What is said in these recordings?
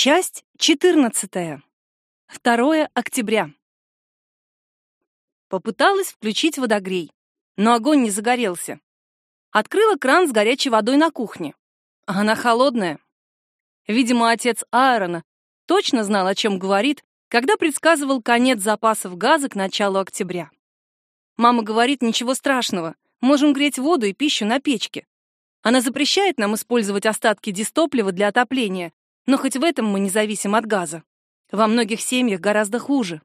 Часть 14. 2 октября. Попыталась включить водогрей, но огонь не загорелся. Открыла кран с горячей водой на кухне. А она холодная. Видимо, отец Аарона точно знал, о чем говорит, когда предсказывал конец запасов газа к началу октября. Мама говорит, ничего страшного, можем греть воду и пищу на печке. Она запрещает нам использовать остатки дистоплива для отопления, но хоть в этом мы не зависим от газа. Во многих семьях гораздо хуже.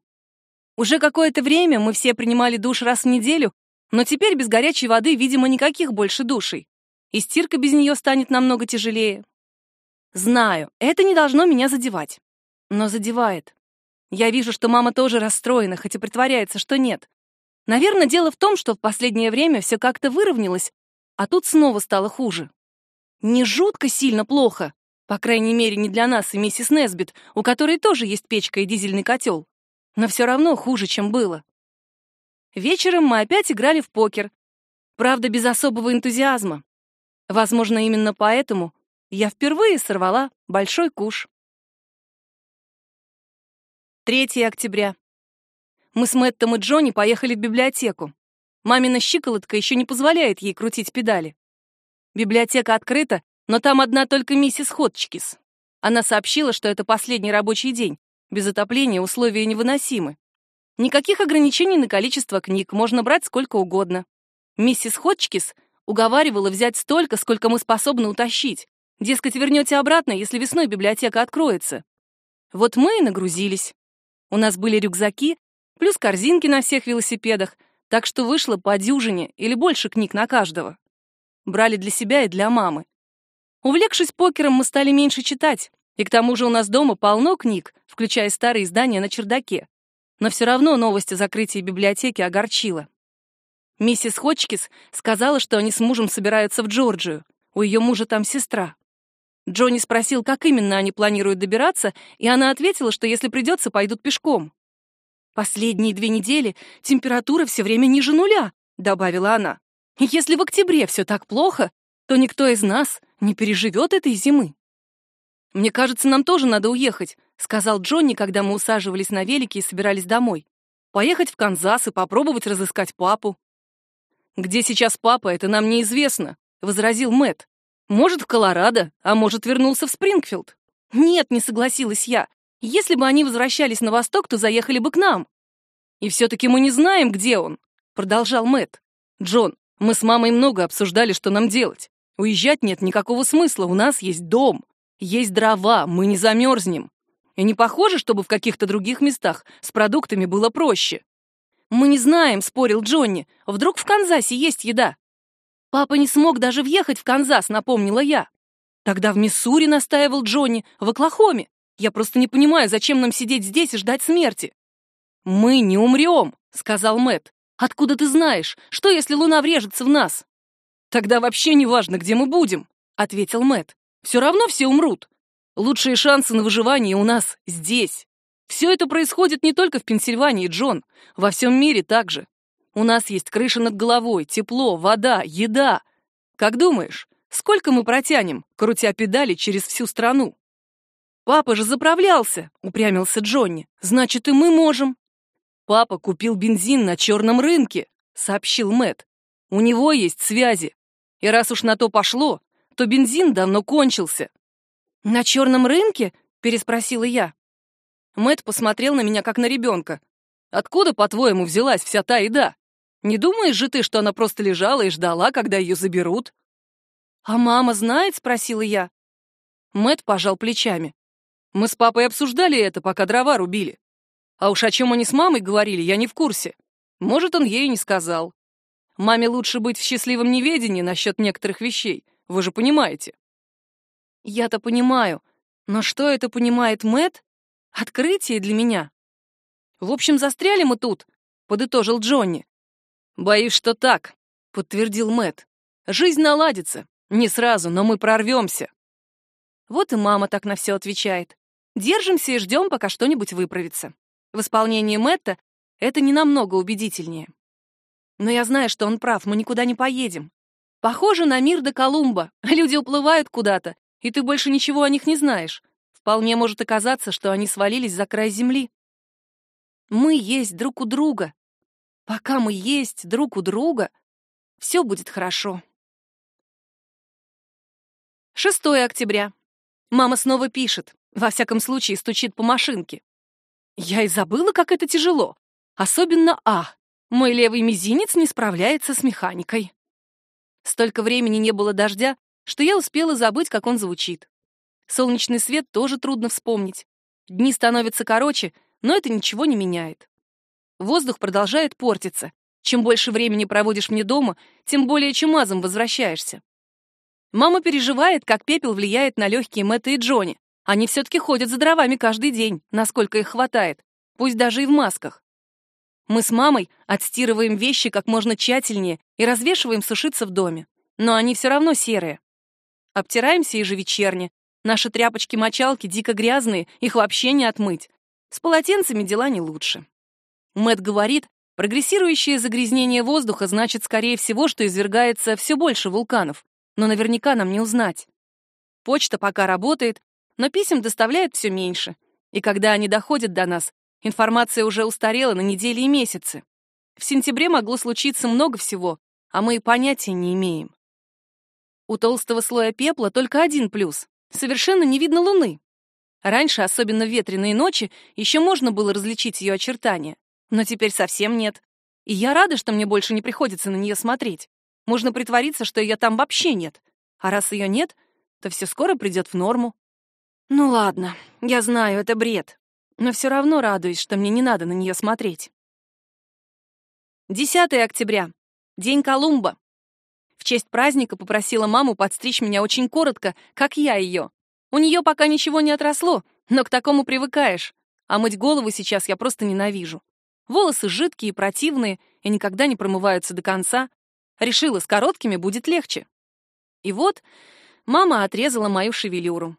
Уже какое-то время мы все принимали душ раз в неделю, но теперь без горячей воды, видимо, никаких больше душей. И стирка без нее станет намного тяжелее. Знаю, это не должно меня задевать. Но задевает. Я вижу, что мама тоже расстроена, хоть и притворяется, что нет. Наверное, дело в том, что в последнее время все как-то выровнялось, а тут снова стало хуже. Не жутко сильно плохо, по крайней мере, не для нас и миссис Несбит, у которой тоже есть печка и дизельный котел. Но все равно хуже, чем было. Вечером мы опять играли в покер. Правда, без особого энтузиазма. Возможно, именно поэтому я впервые сорвала большой куш. 3 октября. Мы с Мэттом и Джонни поехали в библиотеку. Мамина щиколотка еще не позволяет ей крутить педали. Библиотека открыта, но там одна только миссис Ходчкис. Она сообщила, что это последний рабочий день. Без отопления условия невыносимы. Никаких ограничений на количество книг, можно брать сколько угодно. Миссис Ходчкис уговаривала взять столько, сколько мы способны утащить. Дескать, вернете обратно, если весной библиотека откроется. Вот мы и нагрузились. У нас были рюкзаки, плюс корзинки на всех велосипедах, так что вышло по дюжине или больше книг на каждого. Брали для себя и для мамы. Увлекшись покером, мы стали меньше читать, и к тому же у нас дома полно книг, включая старые издания на чердаке. Но все равно новость о закрытии библиотеки огорчила. Миссис Хочкис сказала, что они с мужем собираются в Джорджию. У ее мужа там сестра. Джонни спросил, как именно они планируют добираться, и она ответила, что если придется, пойдут пешком. «Последние две недели температура все время ниже нуля», — добавила она. «Если в октябре все так плохо, то никто из нас не переживет этой зимы. «Мне кажется, нам тоже надо уехать», — сказал Джонни, когда мы усаживались на велике и собирались домой. «Поехать в Канзас и попробовать разыскать папу». «Где сейчас папа, это нам неизвестно», — возразил Мэт. «Может, в Колорадо, а может, вернулся в Спрингфилд». «Нет», — не согласилась я. «Если бы они возвращались на восток, то заехали бы к нам». «И все-таки мы не знаем, где он», — продолжал Мэт. «Джон, мы с мамой много обсуждали, что нам делать. Уезжать нет никакого смысла, у нас есть дом, есть дрова, мы не замерзнем. И не похоже, чтобы в каких-то других местах с продуктами было проще. Мы не знаем, спорил Джонни, вдруг в Канзасе есть еда. Папа не смог даже въехать в Канзас, напомнила я. Тогда в Миссури настаивал Джонни, в Оклахоме. Я просто не понимаю, зачем нам сидеть здесь и ждать смерти. Мы не умрем, сказал Мэт. Откуда ты знаешь? Что, если луна врежется в нас? Тогда вообще не важно, где мы будем, ответил Мэт. Все равно все умрут. Лучшие шансы на выживание у нас здесь. Все это происходит не только в Пенсильвании, Джон, во всем мире также. У нас есть крыша над головой, тепло, вода, еда. Как думаешь, сколько мы протянем, крутя педали через всю страну? Папа же заправлялся, упрямился Джонни. Значит, и мы можем. Папа купил бензин на черном рынке, сообщил Мэт. У него есть связи. И раз уж на то пошло, то бензин давно кончился. На черном рынке? переспросила я. Мэт посмотрел на меня как на ребенка. Откуда, по-твоему, взялась вся та еда? Не думаешь же ты, что она просто лежала и ждала, когда ее заберут? А мама знает, спросила я. Мэт пожал плечами. Мы с папой обсуждали это, пока дрова рубили. А уж о чем они с мамой говорили, я не в курсе. Может, он ей не сказал. Маме лучше быть в счастливом неведении насчет некоторых вещей. Вы же понимаете. Я-то понимаю. Но что это понимает Мэт? Открытие для меня. В общем, застряли мы тут, подытожил Джонни. Боюсь, что так, подтвердил Мэт. Жизнь наладится. Не сразу, но мы прорвемся. Вот и мама так на все отвечает. Держимся и ждем, пока что-нибудь выправится. В исполнении Мэтта это не намного убедительнее. Но я знаю, что он прав, мы никуда не поедем. Похоже на мир до Колумба. Люди уплывают куда-то, и ты больше ничего о них не знаешь. Вполне может оказаться, что они свалились за край земли. Мы есть друг у друга. Пока мы есть друг у друга, все будет хорошо. 6 октября. Мама снова пишет. Во всяком случае, стучит по машинке. Я и забыла, как это тяжело. Особенно А. Мой левый мизинец не справляется с механикой. Столько времени не было дождя, что я успела забыть, как он звучит. Солнечный свет тоже трудно вспомнить. Дни становятся короче, но это ничего не меняет. Воздух продолжает портиться. Чем больше времени проводишь мне дома, тем более чумазом возвращаешься. Мама переживает, как пепел влияет на легкие Мэтта и Джонни. Они все-таки ходят за дровами каждый день, насколько их хватает, пусть даже и в масках. Мы с мамой отстирываем вещи как можно тщательнее и развешиваем сушиться в доме. Но они все равно серые. Обтираемся ежевечерне. Наши тряпочки-мочалки дико грязные, их вообще не отмыть. С полотенцами дела не лучше. Мэт говорит, прогрессирующее загрязнение воздуха значит, скорее всего, что извергается все больше вулканов. Но наверняка нам не узнать. Почта пока работает, но писем доставляют все меньше. И когда они доходят до нас, Информация уже устарела на недели и месяцы. В сентябре могло случиться много всего, а мы и понятия не имеем. У толстого слоя пепла только один плюс — совершенно не видно Луны. Раньше, особенно в ветреные ночи, еще можно было различить ее очертания, но теперь совсем нет. И я рада, что мне больше не приходится на нее смотреть. Можно притвориться, что ее там вообще нет. А раз ее нет, то все скоро придет в норму. Ну ладно, я знаю, это бред но все равно радуюсь, что мне не надо на нее смотреть. 10 октября. День Колумба. В честь праздника попросила маму подстричь меня очень коротко, как я ее. У нее пока ничего не отросло, но к такому привыкаешь. А мыть голову сейчас я просто ненавижу. Волосы жидкие противные, и никогда не промываются до конца. Решила, с короткими будет легче. И вот мама отрезала мою шевелюру.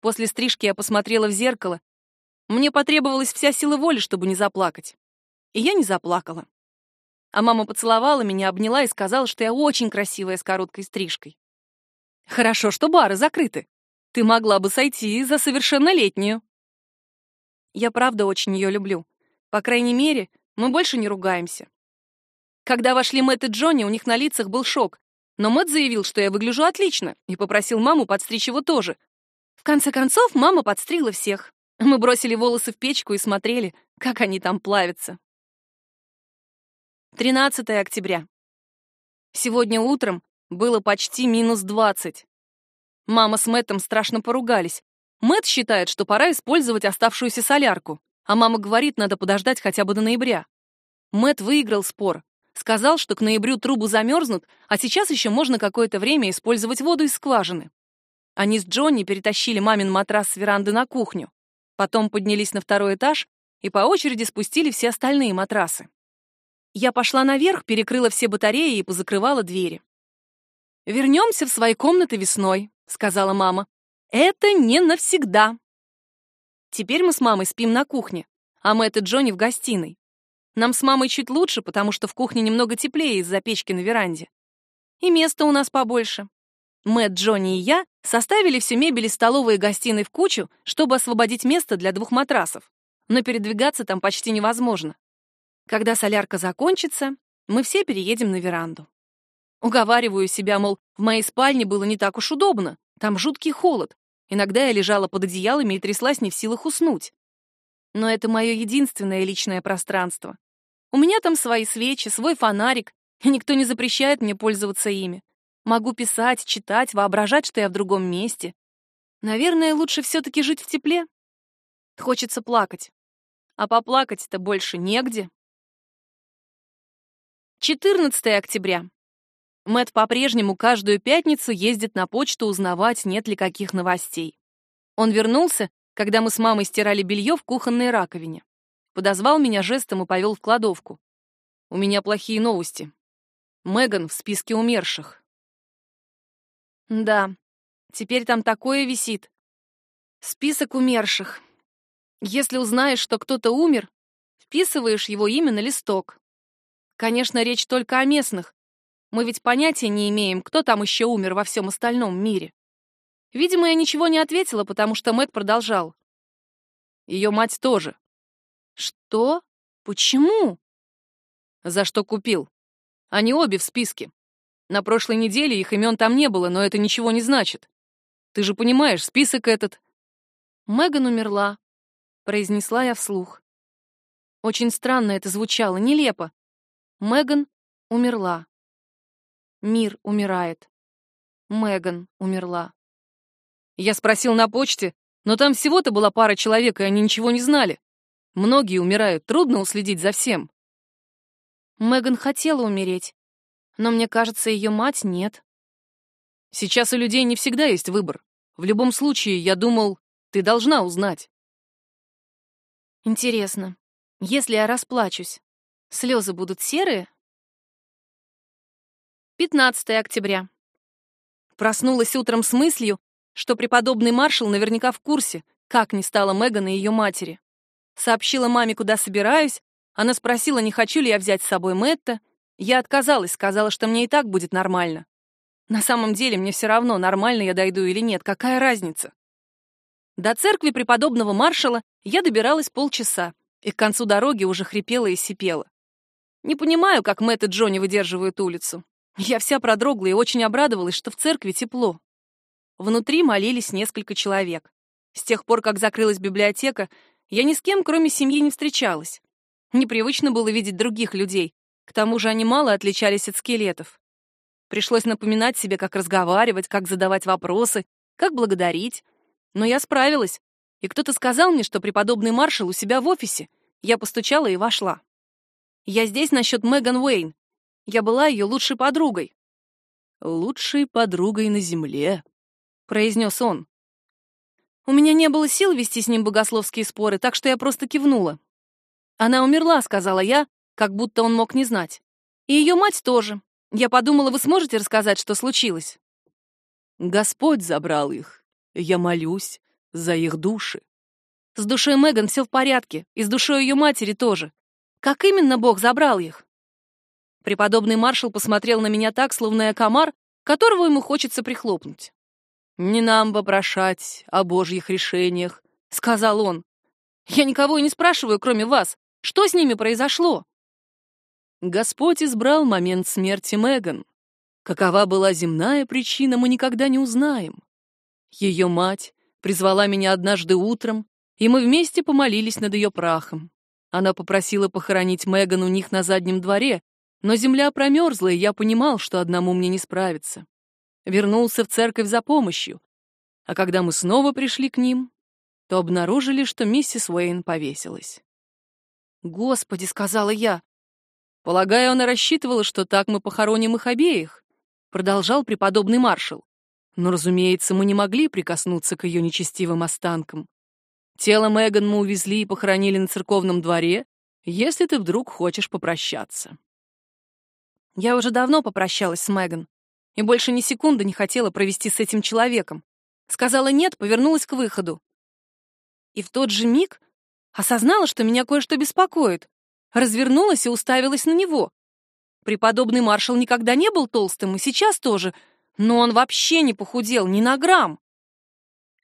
После стрижки я посмотрела в зеркало мне потребовалась вся сила воли, чтобы не заплакать. И я не заплакала. А мама поцеловала меня, обняла и сказала, что я очень красивая с короткой стрижкой. Хорошо, что бары закрыты. Ты могла бы сойти за совершеннолетнюю. Я правда очень ее люблю. По крайней мере, мы больше не ругаемся. Когда вошли Мэтт и Джонни, у них на лицах был шок. Но Мэтт заявил, что я выгляжу отлично, и попросил маму подстричь его тоже. В конце концов, мама подстригла всех. Мы бросили волосы в печку и смотрели, как они там плавятся. 13 октября. Сегодня утром было почти минус 20. Мама с Мэттом страшно поругались. Мэтт считает, что пора использовать оставшуюся солярку, а мама говорит, надо подождать хотя бы до ноября. Мэтт выиграл спор. Сказал, что к ноябрю трубы замерзнут, а сейчас еще можно какое-то время использовать воду из скважины. Они с Джонни перетащили мамин матрас с веранды на кухню. Потом поднялись на второй этаж и по очереди спустили все остальные матрасы. Я пошла наверх, перекрыла все батареи и позакрывала двери. «Вернемся в свои комнаты весной», — сказала мама. «Это не навсегда». Теперь мы с мамой спим на кухне, а Мэтт и Джонни в гостиной. Нам с мамой чуть лучше, потому что в кухне немного теплее из-за печки на веранде. И места у нас побольше. Мэтт, Джонни и я составили всю мебель из столовой и гостиной в кучу, чтобы освободить место для двух матрасов. Но передвигаться там почти невозможно. Когда солярка закончится, мы все переедем на веранду. Уговариваю себя, мол, в моей спальне было не так уж удобно, там жуткий холод. Иногда я лежала под одеялами и тряслась не в силах уснуть. Но это мое единственное личное пространство. У меня там свои свечи, свой фонарик, и никто не запрещает мне пользоваться ими. Могу писать, читать, воображать, что я в другом месте. Наверное, лучше все-таки жить в тепле. Хочется плакать. А поплакать-то больше негде. 14 октября. Мэт по-прежнему каждую пятницу ездит на почту узнавать, нет ли каких новостей. Он вернулся, когда мы с мамой стирали белье в кухонной раковине. Подозвал меня жестом и повел в кладовку. У меня плохие новости. Меган в списке умерших. Да, теперь там такое висит. Список умерших. Если узнаешь, что кто-то умер, вписываешь его имя на листок. Конечно, речь только о местных. Мы ведь понятия не имеем, кто там еще умер во всем остальном мире. Видимо, я ничего не ответила, потому что Мэт продолжал. Ее мать тоже. Что? Почему? За что купил. Они обе в списке. На прошлой неделе их имен там не было, но это ничего не значит. Ты же понимаешь, список этот. Меган умерла, произнесла я вслух. Очень странно это звучало, нелепо. Меган умерла. Мир умирает. Меган умерла. Я спросил на почте, но там всего-то была пара человек, и они ничего не знали. Многие умирают, трудно уследить за всем. Меган хотела умереть, но мне кажется, ее мать нет. Сейчас у людей не всегда есть выбор. В любом случае, я думал, ты должна узнать. Интересно, если я расплачусь, слезы будут серые? 15 октября. Проснулась утром с мыслью, что преподобный маршал наверняка в курсе, как не стала Меган и ее матери. Сообщила маме, куда собираюсь. Она спросила, не хочу ли я взять с собой Мэтта. Я отказалась, сказала, что мне и так будет нормально. На самом деле мне все равно, нормально я дойду или нет, какая разница. До церкви преподобного маршала я добиралась полчаса, и к концу дороги уже хрипела и сипела. Не понимаю, как Мэтт и Джонни выдерживают улицу. Я вся продрогла и очень обрадовалась, что в церкви тепло. Внутри молились несколько человек. С тех пор, как закрылась библиотека, я ни с кем, кроме семьи, не встречалась. Непривычно было видеть других людей. К тому же они мало отличались от скелетов. Пришлось напоминать себе, как разговаривать, как задавать вопросы, как благодарить. Но я справилась. И кто-то сказал мне, что преподобный маршал у себя в офисе. Я постучала и вошла. Я здесь насчет Меган Уэйн. Я была ее лучшей подругой. «Лучшей подругой на земле», — произнес он. У меня не было сил вести с ним богословские споры, так что я просто кивнула. «Она умерла», — сказала я, как будто он мог не знать. «И ее мать тоже. Я подумала, вы сможете рассказать, что случилось?» «Господь забрал их. Я молюсь за их души». «С душой Меган все в порядке, и с душой ее матери тоже. Как именно Бог забрал их?» Преподобный маршал посмотрел на меня так, словно я комар, которого ему хочется прихлопнуть. «Не нам вопрошать о божьих решениях», — сказал он. «Я никого и не спрашиваю, кроме вас. Что с ними произошло?» Господь избрал момент смерти Меган. Какова была земная причина, мы никогда не узнаем. Ее мать призвала меня однажды утром, и мы вместе помолились над ее прахом. Она попросила похоронить Меган у них на заднем дворе, но земля промерзла, и я понимал, что одному мне не справиться вернулся в церковь за помощью, а когда мы снова пришли к ним, то обнаружили, что миссис Уэйн повесилась. «Господи», — сказала я. «Полагаю, она рассчитывала, что так мы похороним их обеих», — продолжал преподобный маршал. Но, разумеется, мы не могли прикоснуться к ее нечестивым останкам. Тело Меган мы увезли и похоронили на церковном дворе, если ты вдруг хочешь попрощаться. Я уже давно попрощалась с Меган и больше ни секунды не хотела провести с этим человеком. Сказала «нет», повернулась к выходу. И в тот же миг осознала, что меня кое-что беспокоит. Развернулась и уставилась на него. Преподобный маршал никогда не был толстым, и сейчас тоже, но он вообще не похудел ни на грамм.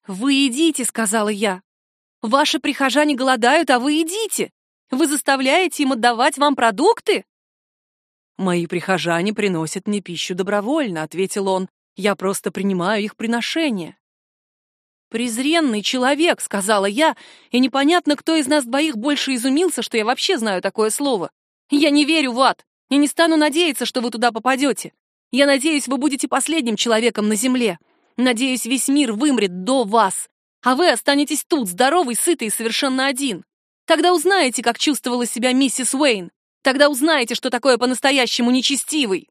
«Вы идите», — сказала я. «Ваши прихожане голодают, а вы идите. Вы заставляете им отдавать вам продукты?» «Мои прихожане приносят мне пищу добровольно», — ответил он. «Я просто принимаю их приношение». «Презренный человек», — сказала я, и непонятно, кто из нас двоих больше изумился, что я вообще знаю такое слово. «Я не верю в ад, и не стану надеяться, что вы туда попадете. Я надеюсь, вы будете последним человеком на земле. Надеюсь, весь мир вымрет до вас, а вы останетесь тут, здоровый, сытый и совершенно один. Тогда узнаете, как чувствовала себя миссис Уэйн. Тогда узнаете, что такое по-настоящему нечестивый.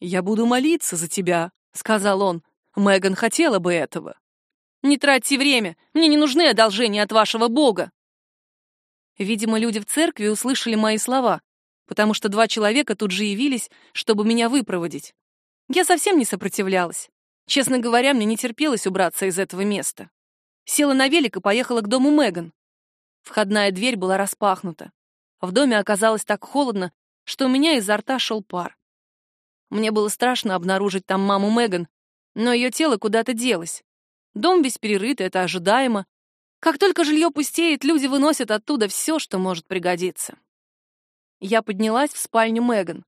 Я буду молиться за тебя, сказал он. Меган хотела бы этого. Не тратьте время, мне не нужны одолжения от вашего бога. Видимо, люди в церкви услышали мои слова, потому что два человека тут же явились, чтобы меня выпроводить. Я совсем не сопротивлялась. Честно говоря, мне не терпелось убраться из этого места. Села на велик и поехала к дому Меган. Входная дверь была распахнута. В доме оказалось так холодно, что у меня изо рта шел пар. Мне было страшно обнаружить там маму Меган, но ее тело куда-то делось. Дом весь перерыт, это ожидаемо. Как только жилье пустеет, люди выносят оттуда все, что может пригодиться. Я поднялась в спальню Меган.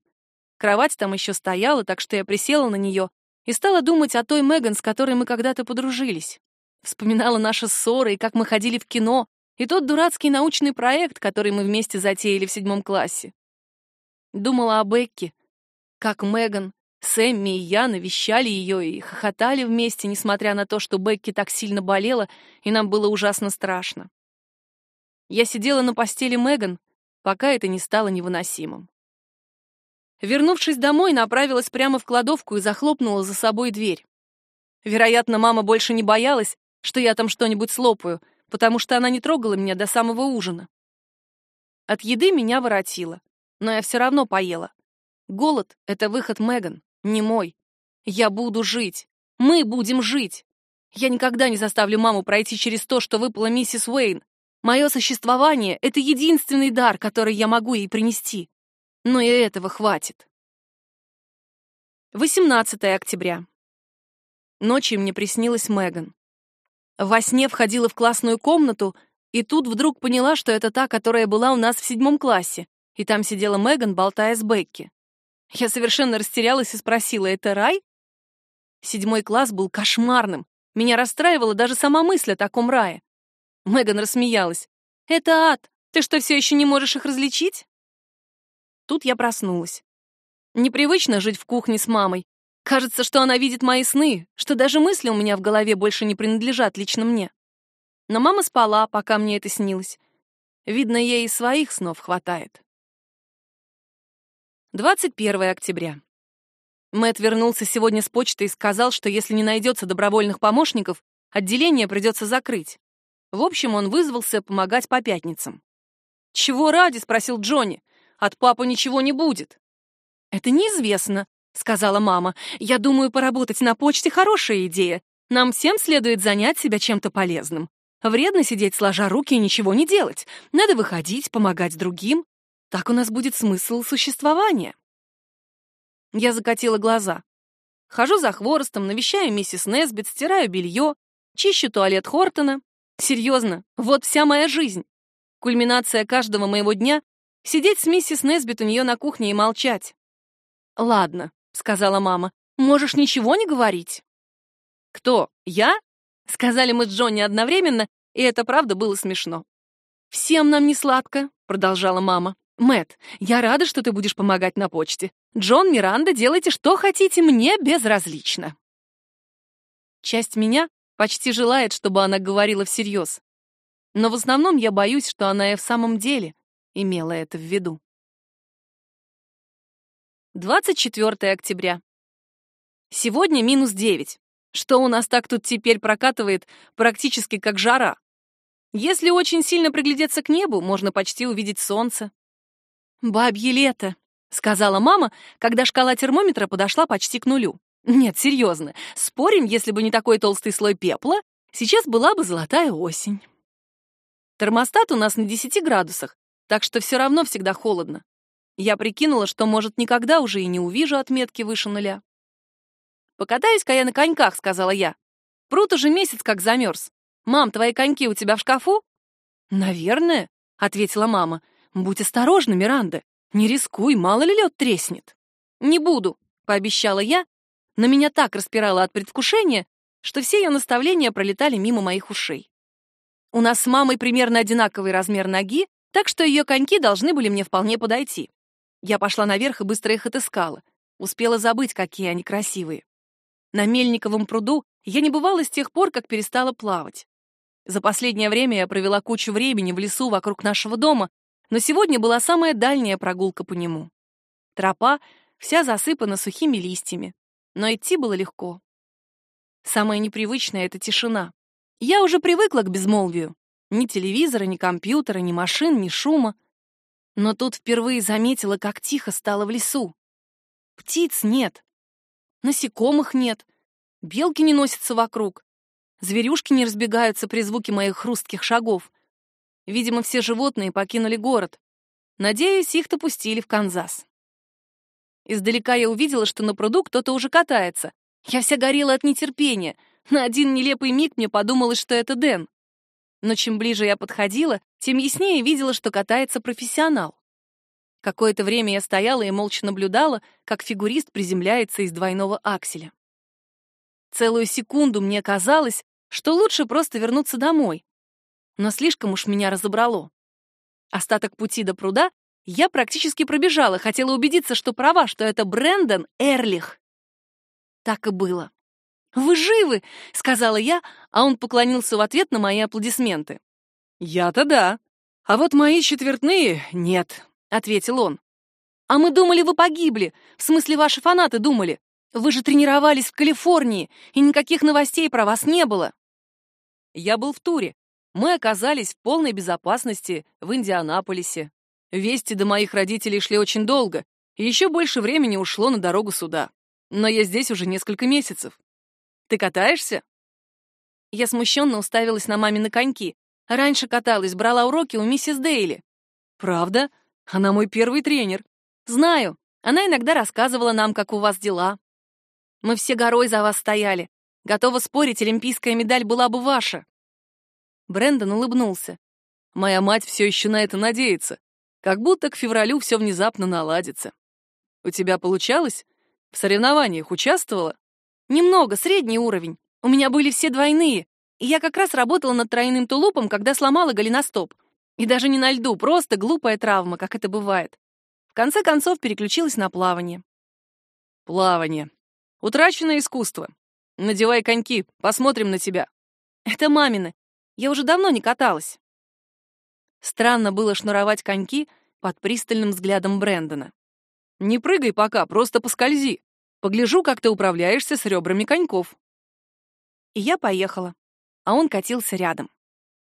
Кровать там еще стояла, так что я присела на нее и стала думать о той Меган, с которой мы когда-то подружились. Вспоминала наши ссоры и как мы ходили в кино, и тот дурацкий научный проект, который мы вместе затеяли в седьмом классе. Думала о Бекке, как Меган, Сэмми и я навещали ее и хохотали вместе, несмотря на то, что Бекки так сильно болела, и нам было ужасно страшно. Я сидела на постели Меган, пока это не стало невыносимым. Вернувшись домой, направилась прямо в кладовку и захлопнула за собой дверь. Вероятно, мама больше не боялась, что я там что-нибудь слопаю, потому что она не трогала меня до самого ужина. От еды меня воротило, но я все равно поела. Голод — это выход Меган не мой. Я буду жить. Мы будем жить. Я никогда не заставлю маму пройти через то, что выпало миссис Уэйн. Мое существование — это единственный дар, который я могу ей принести. Но и этого хватит. 18 октября. Ночью мне приснилась Меган. Во сне входила в классную комнату, и тут вдруг поняла, что это та, которая была у нас в седьмом классе, и там сидела Меган, болтая с Бекки. Я совершенно растерялась и спросила, это рай? Седьмой класс был кошмарным. Меня расстраивала даже сама мысль о таком рае. Меган рассмеялась. «Это ад! Ты что, все еще не можешь их различить?» Тут я проснулась. Непривычно жить в кухне с мамой. Кажется, что она видит мои сны, что даже мысли у меня в голове больше не принадлежат лично мне. Но мама спала, пока мне это снилось. Видно, ей и своих снов хватает. 21 октября. Мэт вернулся сегодня с почты и сказал, что если не найдется добровольных помощников, отделение придется закрыть. В общем, он вызвался помогать по пятницам. «Чего ради?» — спросил Джонни. «От папы ничего не будет». «Это неизвестно», — сказала мама. «Я думаю, поработать на почте — хорошая идея. Нам всем следует занять себя чем-то полезным. Вредно сидеть сложа руки и ничего не делать. Надо выходить, помогать другим. Так у нас будет смысл существования. Я закатила глаза. Хожу за хворостом, навещаю миссис Несбит, стираю белье, чищу туалет Хортона. Серьезно, вот вся моя жизнь. Кульминация каждого моего дня — сидеть с миссис Несбит у нее на кухне и молчать. «Ладно», — сказала мама, — «можешь ничего не говорить». «Кто? Я?» — сказали мы с Джонни одновременно, и это правда было смешно. «Всем нам не сладко», — продолжала мама. Мэт, я рада, что ты будешь помогать на почте. Джон, Миранда, делайте что хотите, мне безразлично. Часть меня почти желает, чтобы она говорила всерьез. Но в основном я боюсь, что она и в самом деле имела это в виду. 24 октября. Сегодня минус 9. Что у нас так тут теперь прокатывает практически как жара. Если очень сильно приглядеться к небу, можно почти увидеть солнце. «Бабье лето», — сказала мама, когда шкала термометра подошла почти к нулю. «Нет, серьезно, спорим, если бы не такой толстый слой пепла, сейчас была бы золотая осень». Термостат у нас на 10 градусах, так что все равно всегда холодно. Я прикинула, что, может, никогда уже и не увижу отметки выше нуля. «Покатаюсь-ка я на коньках», — сказала я. «Пруд уже месяц как замерз. Мам, твои коньки у тебя в шкафу?» «Наверное», — ответила мама. «Будь осторожна, Миранда. Не рискуй, мало ли лед треснет». «Не буду», — пообещала я, но меня так распирало от предвкушения, что все ее наставления пролетали мимо моих ушей. У нас с мамой примерно одинаковый размер ноги, так что ее коньки должны были мне вполне подойти. Я пошла наверх и быстро их отыскала. Успела забыть, какие они красивые. На Мельниковом пруду я не бывала с тех пор, как перестала плавать. За последнее время я провела кучу времени в лесу вокруг нашего дома, но сегодня была самая дальняя прогулка по нему. Тропа вся засыпана сухими листьями, но идти было легко. Самое непривычное — это тишина. Я уже привыкла к безмолвию. Ни телевизора, ни компьютера, ни машин, ни шума. Но тут впервые заметила, как тихо стало в лесу. Птиц нет, насекомых нет, белки не носятся вокруг, зверюшки не разбегаются при звуке моих хрустких шагов. Видимо, все животные покинули город. Надеюсь, их допустили в Канзас. Издалека я увидела, что на пруду кто-то уже катается. Я вся горела от нетерпения. На один нелепый миг мне подумалось, что это Дэн. Но чем ближе я подходила, тем яснее видела, что катается профессионал. Какое-то время я стояла и молча наблюдала, как фигурист приземляется из двойного акселя. Целую секунду мне казалось, что лучше просто вернуться домой. Но слишком уж меня разобрало. Остаток пути до пруда я практически пробежала, хотела убедиться, что права, что это Брэндон Эрлих. Так и было. «Вы живы!» — сказала я, а он поклонился в ответ на мои аплодисменты. «Я-то да. А вот мои четвертные — нет», ответил он. А мы думали, вы погибли. В смысле, ваши фанаты думали. Вы же тренировались в Калифорнии, и никаких новостей про вас не было. Я был в туре. Мы оказались в полной безопасности в Индианаполисе. Вести до моих родителей шли очень долго, и еще больше времени ушло на дорогу сюда. Но я здесь уже несколько месяцев. Ты катаешься? Я смущенно уставилась на мамины коньки. Раньше каталась, брала уроки у миссис Дейли. Правда? Она мой первый тренер. Знаю. Она иногда рассказывала нам, как у вас дела. Мы все горой за вас стояли. Готова спорить, олимпийская медаль была бы ваша. Брэндон улыбнулся. Моя мать все еще на это надеется. Как будто к февралю все внезапно наладится. У тебя получалось? В соревнованиях участвовала? Немного, средний уровень. У меня были все двойные. И я как раз работала над тройным тулупом, когда сломала голеностоп. И даже не на льду, просто глупая травма, как это бывает. В конце концов переключилась на плавание. Плавание. Утраченное искусство. Надевай коньки, посмотрим на тебя. Это мамины. Я уже давно не каталась. Странно было шнуровать коньки под пристальным взглядом Брэндона. Не прыгай пока, просто поскользи. Погляжу, как ты управляешься с ребрами коньков. И я поехала, а он катился рядом.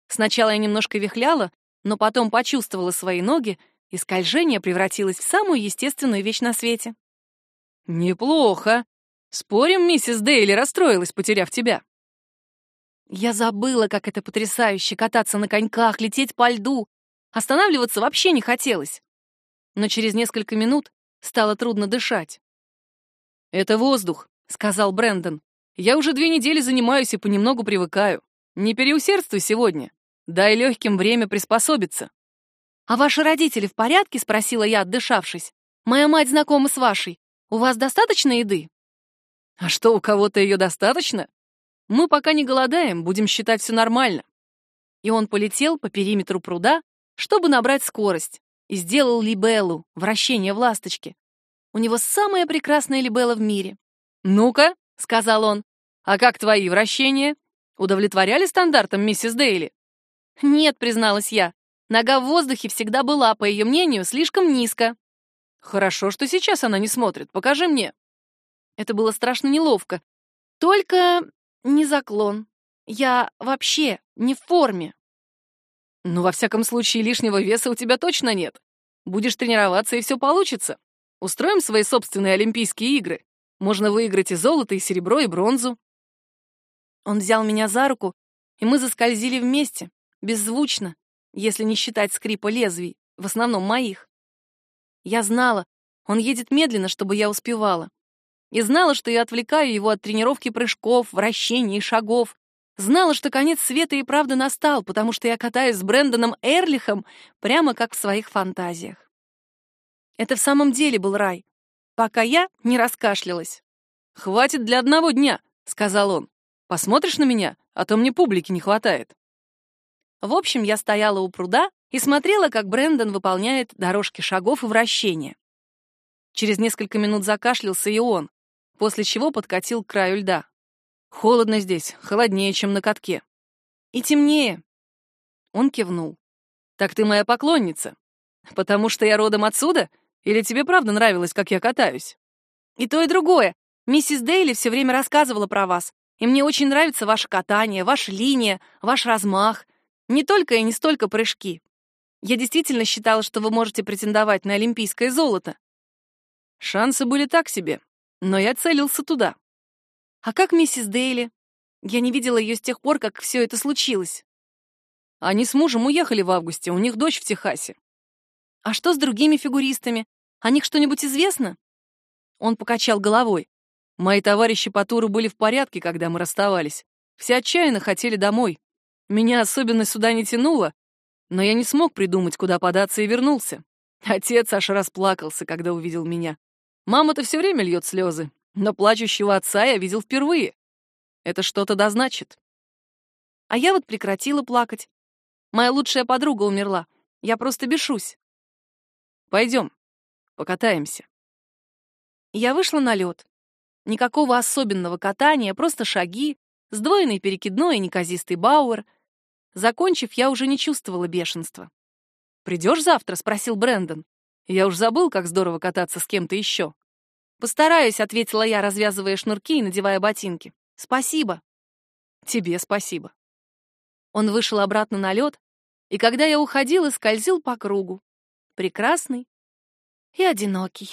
Сначала я немножко вихляла, но потом почувствовала свои ноги, и скольжение превратилось в самую естественную вещь на свете. «Неплохо. Спорим, миссис Дейли расстроилась, потеряв тебя?» Я забыла, как это потрясающе — кататься на коньках, лететь по льду. Останавливаться вообще не хотелось. Но через несколько минут стало трудно дышать. «Это воздух», — сказал Брэндон. «Я уже две недели занимаюсь и понемногу привыкаю. Не переусердствуй сегодня. Дай легким время приспособиться. «А ваши родители в порядке?» — спросила я, отдышавшись. «Моя мать знакома с вашей. У вас достаточно еды?» «А что, у кого-то ее достаточно? Мы пока не голодаем, будем считать все нормально». И он полетел по периметру пруда, чтобы набрать скорость, и сделал либеллу, вращение в ласточке. У него самая прекрасная либелла в мире. «Ну-ка», — сказал он, — «а как твои вращения? Удовлетворяли стандартам миссис Дейли?» «Нет», — призналась я. Нога в воздухе всегда была, по ее мнению, слишком низко. «Хорошо, что сейчас она не смотрит. Покажи мне». Это было страшно неловко. Только не заклон. Я вообще не в форме. Ну, во всяком случае, лишнего веса у тебя точно нет. Будешь тренироваться, и все получится. Устроим свои собственные Олимпийские игры. Можно выиграть и золото, и серебро, и бронзу. Он взял меня за руку, и мы заскользили вместе, беззвучно, если не считать скрипа лезвий, в основном моих. Я знала, он едет медленно, чтобы я успевала. И знала, что я отвлекаю его от тренировки прыжков, вращений и шагов. Знала, что конец света и правда настал, потому что я катаюсь с Брэндоном Эрлихом прямо как в своих фантазиях. Это в самом деле был рай, пока я не раскашлялась. «Хватит для одного дня», — сказал он. «Посмотришь на меня, а то мне публики не хватает». В общем, я стояла у пруда и смотрела, как Брэндон выполняет дорожки шагов и вращения. Через несколько минут закашлялся и он, после чего подкатил к краю льда. «Холодно здесь, холоднее, чем на катке». «И темнее». Он кивнул. «Так ты моя поклонница. Потому что я родом отсюда? Или тебе правда нравилось, как я катаюсь?» «И то, и другое. Миссис Дейли все время рассказывала про вас. И мне очень нравится ваше катание, ваша линия, ваш размах. Не только и не столько прыжки. Я действительно считала, что вы можете претендовать на олимпийское золото. Шансы были так себе, но я целился туда. А как миссис Дейли? Я не видела ее с тех пор, как все это случилось. Они с мужем уехали в августе, у них дочь в Техасе. А что с другими фигуристами? О них что-нибудь известно? Он покачал головой. Мои товарищи по туру были в порядке, когда мы расставались. Все отчаянно хотели домой. Меня особенно сюда не тянуло, но я не смог придумать, куда податься, и вернулся. Отец аж расплакался, когда увидел меня. Мама-то все время льет слезы, но плачущего отца я видел впервые. Это что-то да значит. А я вот прекратила плакать. Моя лучшая подруга умерла. Я просто бешусь. Пойдем, покатаемся. Я вышла на лед. Никакого особенного катания, просто шаги, сдвоенный перекидной и неказистый бауэр. Закончив, я уже не чувствовала бешенства. «Придешь завтра?» — спросил Брэндон. «Я уж забыл, как здорово кататься с кем-то еще». «Постараюсь», — ответила я, развязывая шнурки и надевая ботинки. «Спасибо». «Тебе спасибо». Он вышел обратно на лед, и когда я уходила, скользил по кругу. Прекрасный и одинокий.